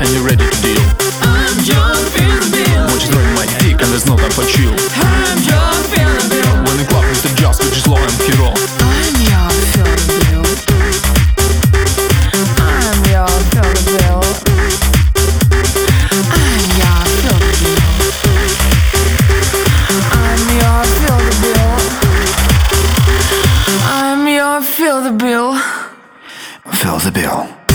and you're ready to deal. I'm your feel the bill. What throwing my dick, and there's no time for chill. I'm your feel bill. When the club Mr. Just, which is low and hero. I'm your feel bill. I'm your feel bill. I'm your feel bill. I'm your feel bill. I'm your bill. Fill the bill.